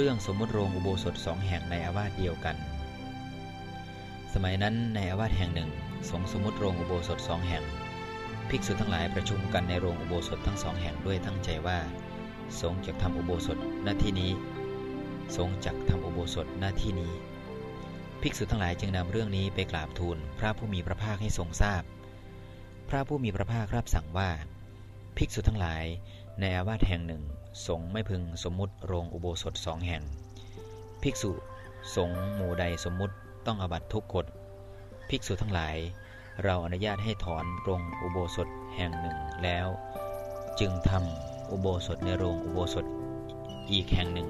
เรื่องสมมติโรงอุโบสถสองแห่งในอาวาสเดียวกัน สมัยนั้นในอาวาสแห่งหนึ่งสงสมมติโรงอุโบสถสองแห่ง ภิกษุทั้งหลายประชุมกันในโรงอุโบสถทั้งสองแห่งด้วยตั้งใจว่า สงจะทำอุโบสถหน้าที่นี้ สงจักทำอุโบสถหน้าที่นี้ ภิกษุทั้งหลายจึงนำเรื่องนี้ไปกราบทูลพระผู้มีพระภาคให้ทรงทราบพพระผู้มีพระภาครับสั่งว่า ภิกษุทั้งหลาย ในอาวาสแห่งหนึ่ง สงไม่พึงสมมุติโรงอุโบสถสองแห่ง ภิกษุสงหมู่ใดสมมุติต้องอบัตทุกกฎ ภิกษุทั้งหลาย เราอนุญาตให้ถอนโรงอุโบสถแห่งหนึ่งแล้ว จึงทำอุโบสถในโรงอุโบสถอีกแห่งหนึ่ง